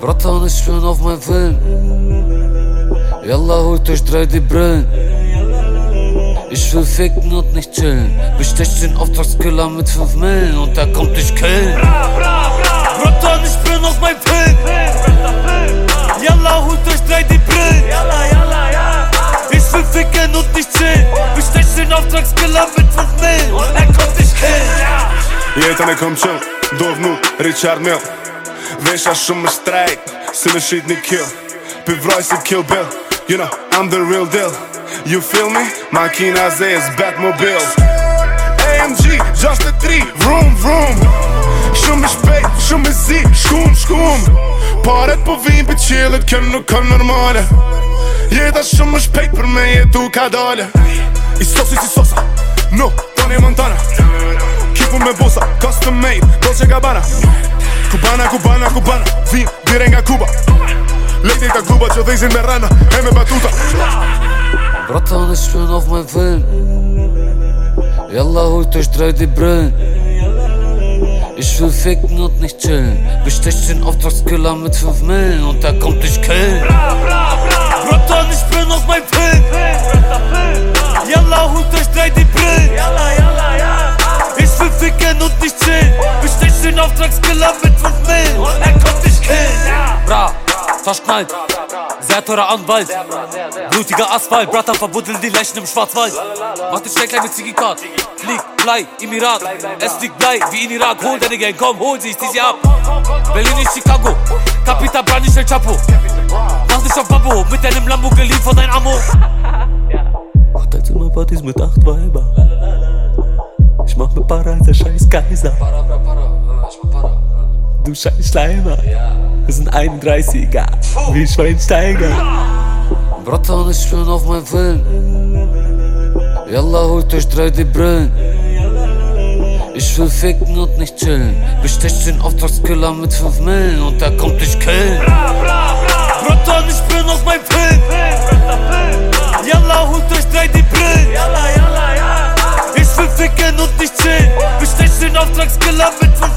Братан, ich bin auf mein Film. Yalla, holt euch drei die Brillen. Ich will ficken und nicht chillen. Bestech den Auftragskiller mit 5 Millen und er kommt dich killen. Bra, bra, bra. Bratton, ich Den Auftragskiller mit 5 Millen und er kommt dich killen. Jetën e kom qëll, dov nu, Richard Mill. Vesha shumë më strajk, si në shit një kill. Vroj si kill bill, you know, I'm the real deal. You feel me? Makina ze is Batmobile AMG, 63, vroom vroom. Shumë i shpejt, shumë i zi, shkum shkum. Paret po vim për qilët, kjo nuk kanë normale. Jeta shumë më shpejt për me jetu ka dale I sosi si sosa, no, Tony Montana Kipu me bosa, custom made, Dolce Gabbana Cubana, Cubana, Cubana, vim dire nga Kuba Lejtë ka kluba që dhejzin me rana, e me batuta Bratan, ich bin auf mein Film. Yalla, holt euch drei die Brillen. Ich will ficken und nicht chillen. Bestech den Auftragskiller mit 5 Millen und der kommt dich killen. Bratan, ich bin auf mein Film. Yalla, nicht chillen. Bestech den Auftragskiller mit 5 Millen er kommt dich killen. Bra, verschnallt. Sehr teurer Anwalt. Blutiger Asphalt, Bratan verbuddeln die Leichen im Schwarzwald. Mach den Stecklein mit Ziggy-Card. Flieg, Blei im Irak. Es liegt Blei wie in Irak. Hol deine Gang, komm, hol sie, ich zieh sie ab. Berlin ist Chicago. Capital Bra, nicht El Chapo. Mach dich auf Babo mit deinem Lambo geliehen von dein Amo. Hotelzimmerpartys mit acht Weiber. Als der scheiß Kaiser. Du scheiß Schleimer. Wir sind 31er. Wie Schweinsteiger. Bratan, ich bin auf mein Film. Yalla, holt euch drei die Brillen. Ich will ficken und nicht chillen. Bestech den Auftragskiller mit 5 Millen und der kommt dich killen. Ich will ficken und nicht chillen.